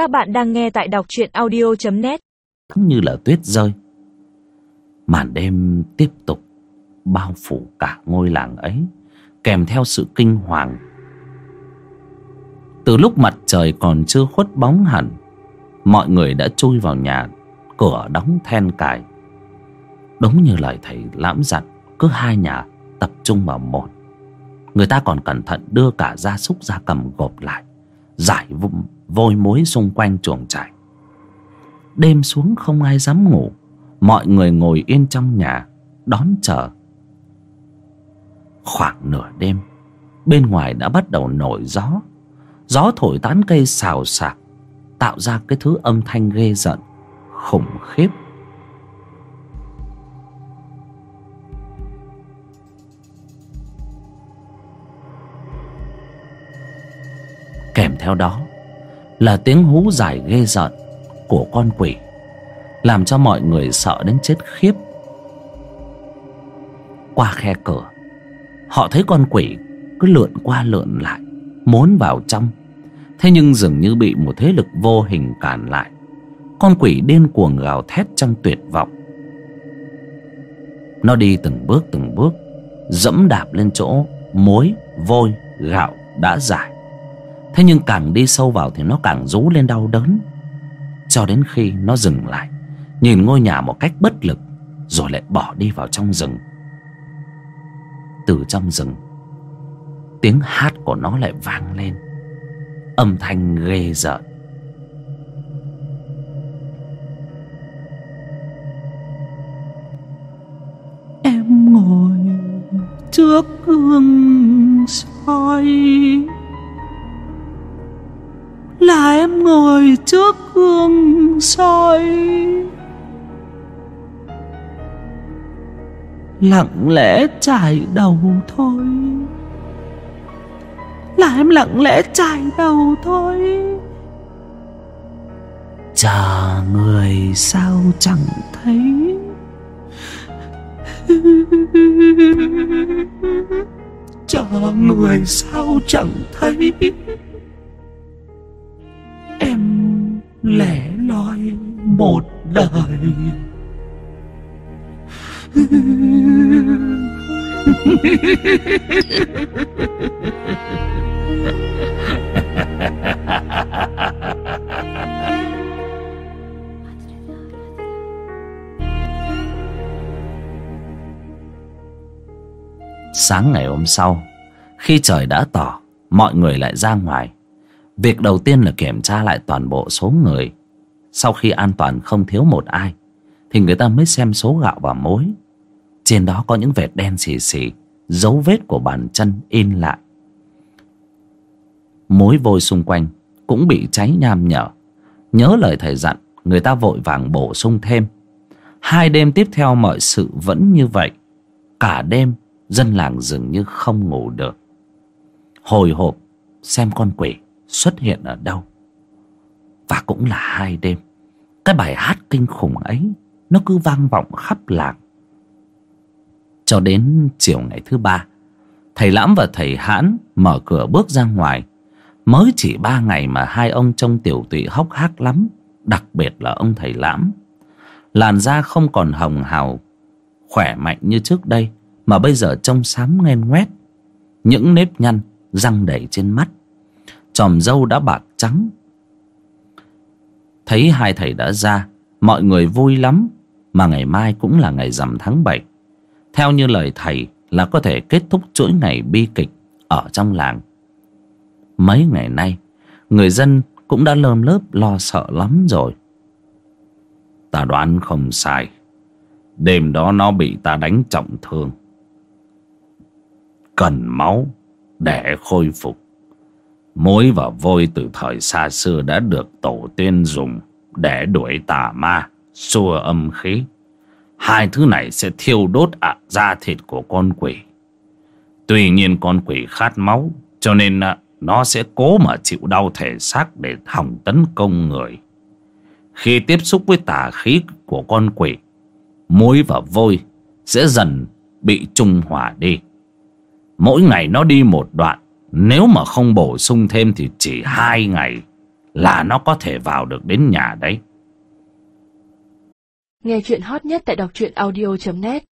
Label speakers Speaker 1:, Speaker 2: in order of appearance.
Speaker 1: Các bạn đang nghe tại đọc truyện audio.net
Speaker 2: Như là tuyết rơi, Màn đêm tiếp tục Bao phủ cả ngôi làng ấy, Kèm theo sự kinh hoàng. Từ lúc mặt trời còn chưa khuất bóng hẳn, Mọi người đã chui vào nhà, Cửa đóng then cài. Đúng như lời thầy lãm dặn, Cứ hai nhà tập trung vào một. Người ta còn cẩn thận đưa cả gia súc gia cầm gộp lại, Giải vung vôi muối xung quanh chuồng trại. Đêm xuống không ai dám ngủ, Mọi người ngồi yên trong nhà, Đón chờ. Khoảng nửa đêm, Bên ngoài đã bắt đầu nổi gió. Gió thổi tán cây xào xạc, Tạo ra cái thứ âm thanh ghê giận Khủng khiếp. Kèm theo đó là tiếng hú dài ghê rợn Của con quỷ Làm cho mọi người sợ đến chết khiếp. Qua khe cửa Họ thấy con quỷ cứ lượn qua lượn lại Muốn vào trong. Thế nhưng dường như bị một thế lực vô hình cản lại. Con quỷ điên cuồng gào thét trong tuyệt vọng. Nó đi từng bước từng bước Dẫm đạp lên chỗ muối, vôi, gạo đã giải. Thế nhưng càng đi sâu vào thì nó càng rú lên đau đớn. Cho đến khi nó dừng lại, Nhìn ngôi nhà một cách bất lực, Rồi lại bỏ đi vào trong rừng. Từ trong rừng, Tiếng hát của nó lại vang lên. Âm thanh ghê rợn.
Speaker 3: Em ngồi trước gương gương soi. Lặng lẽ trải đầu thôi. Là em lặng lẽ trải đầu thôi. Chờ người sao chẳng thấy. Chờ người sao chẳng thấy. Em lẻ một đời
Speaker 2: Sáng ngày hôm sau, Khi trời đã tỏ, Mọi người lại ra ngoài. Việc đầu tiên là kiểm tra lại toàn bộ số người. Sau khi an toàn không thiếu một ai, Thì người ta mới xem số gạo và mối Trên đó có những vệt đen xì xì, Dấu vết của bàn chân in lại. Mối vôi xung quanh Cũng bị cháy nham nhở. Nhớ lời thầy dặn, Người ta vội vàng bổ sung thêm. Hai đêm tiếp theo mọi sự vẫn như vậy. Cả đêm, Dân làng dường như không ngủ được. Hồi hộp, Xem con quỷ xuất hiện ở đâu. Và cũng là hai đêm, Cái bài hát kinh khủng ấy Nó cứ vang vọng khắp làng. Cho đến chiều ngày thứ ba, Thầy Lãm và thầy Hãn Mở cửa bước ra ngoài. Mới chỉ ba ngày mà hai ông trông tiểu tụy hốc hác lắm, Đặc biệt là ông thầy Lãm. Làn da không còn hồng hào, Khỏe mạnh như trước đây, Mà bây giờ trông xám nghen ngoét. Những nếp nhăn Răng đầy trên mắt Chòm râu đã bạc trắng Thấy hai thầy đã ra, Mọi người vui lắm, Mà ngày mai cũng là ngày rằm tháng 7 Theo như lời thầy Là có thể kết thúc chuỗi ngày bi kịch Ở trong làng. Mấy ngày nay, Người dân cũng đã lơm lớp lo sợ lắm rồi. Ta đoán không sai, Đêm đó nó bị ta đánh trọng thương. Cần máu Để khôi phục. Muối và vôi từ thời xa xưa đã được tổ tiên dùng để đuổi tà ma, xua âm khí. Hai thứ này sẽ thiêu đốt ạ da thịt của con quỷ. Tuy nhiên con quỷ khát máu, cho nên à, nó sẽ cố mà chịu đau thể xác để hỏng tấn công người. Khi tiếp xúc với tà khí của con quỷ, muối và vôi sẽ dần bị trung hòa đi. Mỗi ngày nó đi một đoạn nếu mà không bổ sung thêm thì chỉ hai ngày là nó có thể vào được đến nhà đấy.
Speaker 1: Nghe chuyện hot nhất tại đọc truyện audio.net